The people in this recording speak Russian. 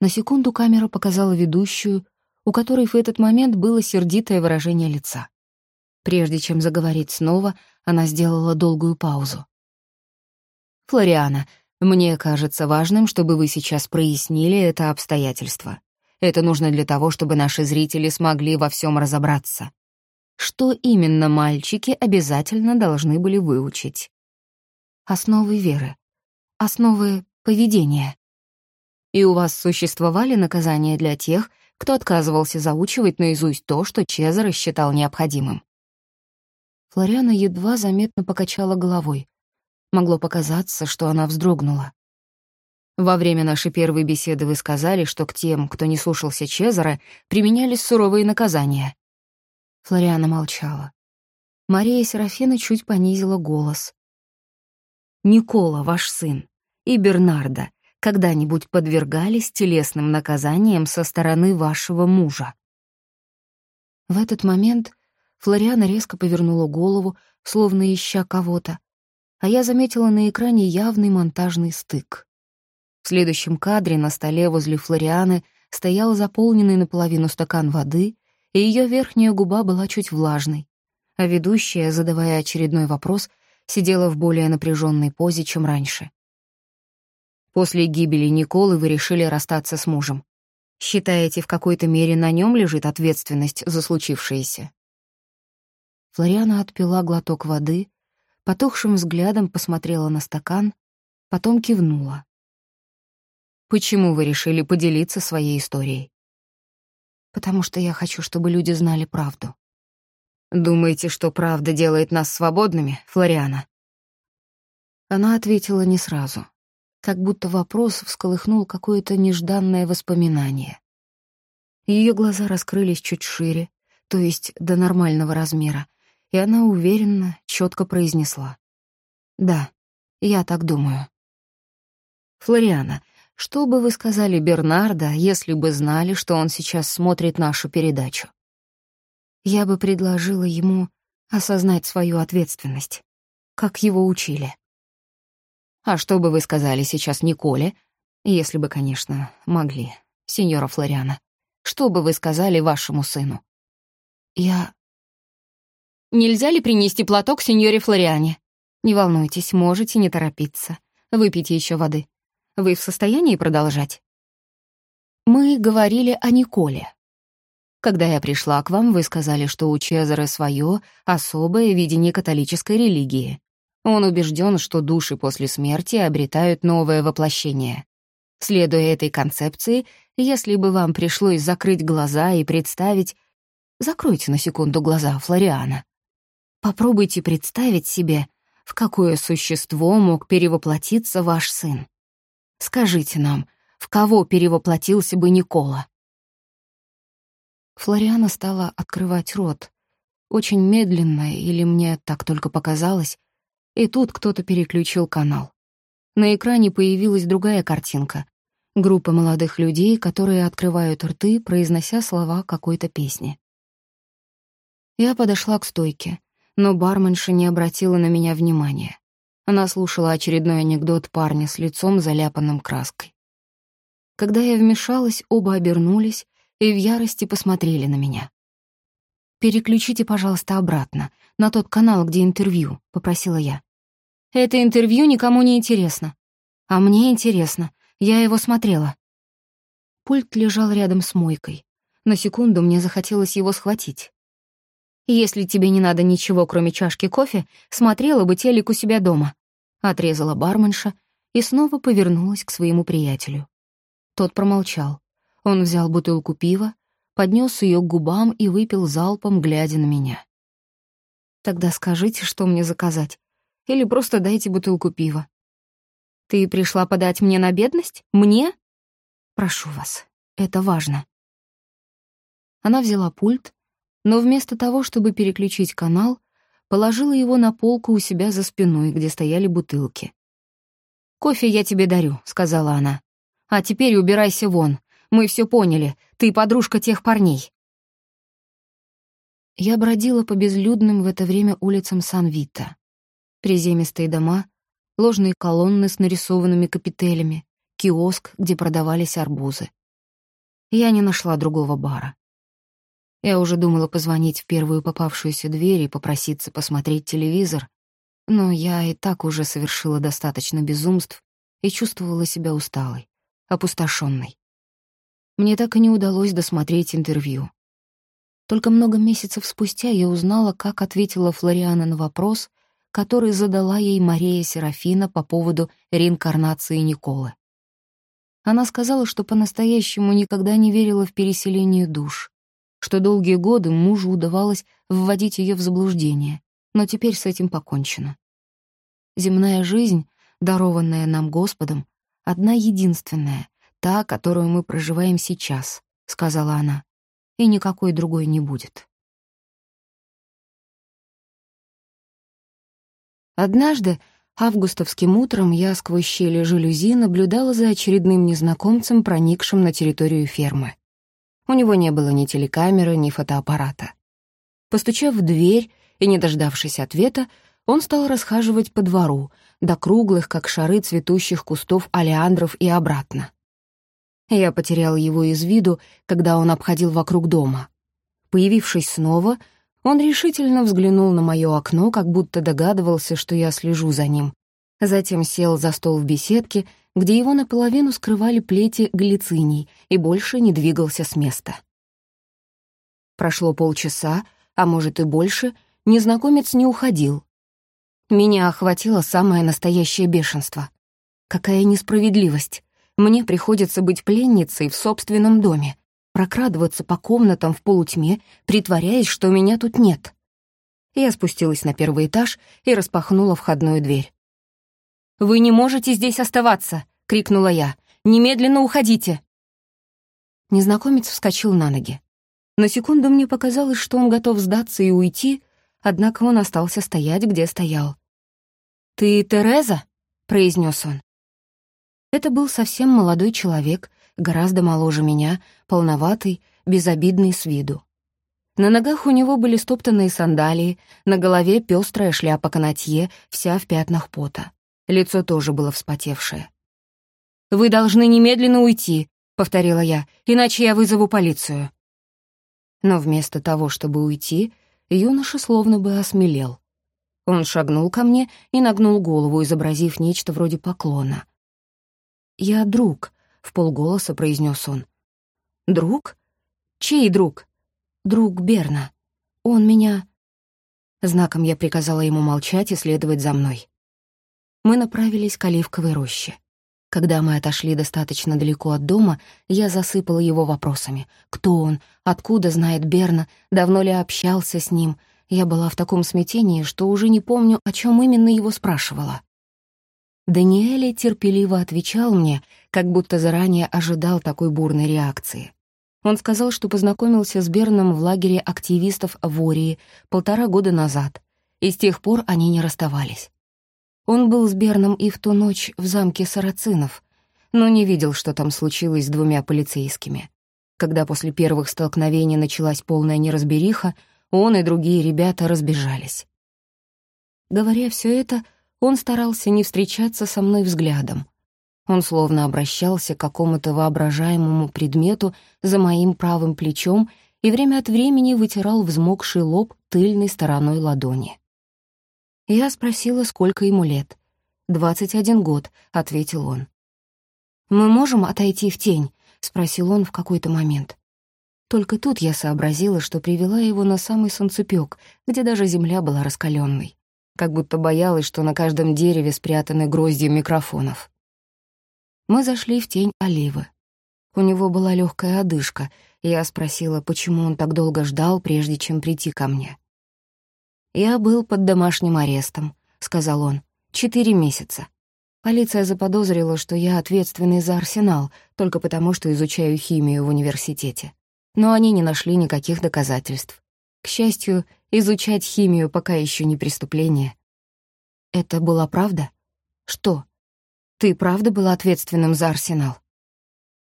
На секунду камера показала ведущую, у которой в этот момент было сердитое выражение лица. Прежде чем заговорить снова, она сделала долгую паузу. «Флориана, мне кажется важным, чтобы вы сейчас прояснили это обстоятельство. Это нужно для того, чтобы наши зрители смогли во всем разобраться. Что именно мальчики обязательно должны были выучить? Основы веры. Основы поведения. И у вас существовали наказания для тех, кто отказывался заучивать наизусть то, что Чезаро считал необходимым. Флориана едва заметно покачала головой. Могло показаться, что она вздрогнула. Во время нашей первой беседы вы сказали, что к тем, кто не слушался Чезаро, применялись суровые наказания. Флориана молчала. Мария Серафина чуть понизила голос. «Никола, ваш сын, и Бернарда когда-нибудь подвергались телесным наказаниям со стороны вашего мужа?» В этот момент Флориана резко повернула голову, словно ища кого-то, а я заметила на экране явный монтажный стык. В следующем кадре на столе возле Флорианы стоял заполненный наполовину стакан воды, и ее верхняя губа была чуть влажной, а ведущая, задавая очередной вопрос, сидела в более напряженной позе, чем раньше. После гибели Николы вы решили расстаться с мужем. Считаете, в какой-то мере на нем лежит ответственность за случившееся? Флориана отпила глоток воды, потухшим взглядом посмотрела на стакан, потом кивнула. Почему вы решили поделиться своей историей? Потому что я хочу, чтобы люди знали правду. Думаете, что правда делает нас свободными, Флориана? Она ответила не сразу, как будто вопрос всколыхнул какое-то нежданное воспоминание. Ее глаза раскрылись чуть шире, то есть до нормального размера, и она уверенно, четко произнесла. «Да, я так думаю». «Флориана, что бы вы сказали Бернарда, если бы знали, что он сейчас смотрит нашу передачу? Я бы предложила ему осознать свою ответственность, как его учили. А что бы вы сказали сейчас Николе, если бы, конечно, могли, сеньора Флориана? Что бы вы сказали вашему сыну? Я... Нельзя ли принести платок сеньоре Флориане? Не волнуйтесь, можете не торопиться. Выпейте еще воды. Вы в состоянии продолжать? Мы говорили о Николе. Когда я пришла к вам, вы сказали, что у Чезаре свое особое видение католической религии. Он убежден, что души после смерти обретают новое воплощение. Следуя этой концепции, если бы вам пришлось закрыть глаза и представить... Закройте на секунду глаза, Флориана. Попробуйте представить себе, в какое существо мог перевоплотиться ваш сын. Скажите нам, в кого перевоплотился бы Никола?» Флориана стала открывать рот. Очень медленно, или мне так только показалось, и тут кто-то переключил канал. На экране появилась другая картинка. Группа молодых людей, которые открывают рты, произнося слова какой-то песни. Я подошла к стойке, но барменша не обратила на меня внимания. Она слушала очередной анекдот парня с лицом, заляпанным краской. Когда я вмешалась, оба обернулись и в ярости посмотрели на меня. «Переключите, пожалуйста, обратно, на тот канал, где интервью», — попросила я. «Это интервью никому не интересно. А мне интересно. Я его смотрела». Пульт лежал рядом с мойкой. На секунду мне захотелось его схватить. «Если тебе не надо ничего, кроме чашки кофе, смотрела бы телек у себя дома», — отрезала барменша и снова повернулась к своему приятелю. Тот промолчал. Он взял бутылку пива, поднес ее к губам и выпил залпом, глядя на меня. «Тогда скажите, что мне заказать. Или просто дайте бутылку пива». «Ты пришла подать мне на бедность? Мне?» «Прошу вас, это важно». Она взяла пульт, но вместо того, чтобы переключить канал, положила его на полку у себя за спиной, где стояли бутылки. «Кофе я тебе дарю», — сказала она. «А теперь убирайся вон. Мы все поняли. Ты подружка тех парней». Я бродила по безлюдным в это время улицам Сан-Вита. Приземистые дома, ложные колонны с нарисованными капителями, киоск, где продавались арбузы. Я не нашла другого бара. Я уже думала позвонить в первую попавшуюся дверь и попроситься посмотреть телевизор, но я и так уже совершила достаточно безумств и чувствовала себя усталой, опустошенной. Мне так и не удалось досмотреть интервью. Только много месяцев спустя я узнала, как ответила Флориана на вопрос, который задала ей Мария Серафина по поводу реинкарнации Николы. Она сказала, что по-настоящему никогда не верила в переселение душ, что долгие годы мужу удавалось вводить ее в заблуждение, но теперь с этим покончено. Земная жизнь, дарованная нам Господом, одна единственная, та, которую мы проживаем сейчас, сказала она, и никакой другой не будет. Однажды, августовским утром, я сквозь щели жалюзи наблюдала за очередным незнакомцем, проникшим на территорию фермы. У него не было ни телекамеры, ни фотоаппарата. Постучав в дверь и не дождавшись ответа, он стал расхаживать по двору, до круглых, как шары цветущих кустов алиандров и обратно. Я потерял его из виду, когда он обходил вокруг дома. Появившись снова, он решительно взглянул на мое окно, как будто догадывался, что я слежу за ним. Затем сел за стол в беседке, где его наполовину скрывали плети глициний, и больше не двигался с места. Прошло полчаса, а может и больше, незнакомец не уходил. Меня охватило самое настоящее бешенство. Какая несправедливость. Мне приходится быть пленницей в собственном доме, прокрадываться по комнатам в полутьме, притворяясь, что меня тут нет. Я спустилась на первый этаж и распахнула входную дверь. «Вы не можете здесь оставаться!» — крикнула я. «Немедленно уходите!» Незнакомец вскочил на ноги. На секунду мне показалось, что он готов сдаться и уйти, однако он остался стоять, где стоял. «Ты Тереза?» — произнес он. Это был совсем молодой человек, гораздо моложе меня, полноватый, безобидный с виду. На ногах у него были стоптанные сандалии, на голове пестрая шляпа канатье, вся в пятнах пота. Лицо тоже было вспотевшее. «Вы должны немедленно уйти», — повторила я, «иначе я вызову полицию». Но вместо того, чтобы уйти, юноша словно бы осмелел. Он шагнул ко мне и нагнул голову, изобразив нечто вроде поклона. «Я друг», — в полголоса произнес он. «Друг? Чей друг?» «Друг Берна. Он меня...» Знаком я приказала ему молчать и следовать за мной мы направились к оливковой роще. Когда мы отошли достаточно далеко от дома, я засыпала его вопросами. Кто он? Откуда знает Берна? Давно ли общался с ним? Я была в таком смятении, что уже не помню, о чем именно его спрашивала. Даниэле терпеливо отвечал мне, как будто заранее ожидал такой бурной реакции. Он сказал, что познакомился с Берном в лагере активистов в Ории полтора года назад, и с тех пор они не расставались. Он был с Берном и в ту ночь в замке Сарацинов, но не видел, что там случилось с двумя полицейскими. Когда после первых столкновений началась полная неразбериха, он и другие ребята разбежались. Говоря все это, он старался не встречаться со мной взглядом. Он словно обращался к какому-то воображаемому предмету за моим правым плечом и время от времени вытирал взмокший лоб тыльной стороной ладони. Я спросила, сколько ему лет. «Двадцать один год», — ответил он. «Мы можем отойти в тень?» — спросил он в какой-то момент. Только тут я сообразила, что привела его на самый солнцепёк, где даже земля была раскаленной, как будто боялась, что на каждом дереве спрятаны грозди микрофонов. Мы зашли в тень оливы. У него была легкая одышка, и я спросила, почему он так долго ждал, прежде чем прийти ко мне. «Я был под домашним арестом», — сказал он. «Четыре месяца. Полиция заподозрила, что я ответственный за арсенал, только потому, что изучаю химию в университете. Но они не нашли никаких доказательств. К счастью, изучать химию пока еще не преступление. Это была правда? Что? Ты правда была ответственным за арсенал?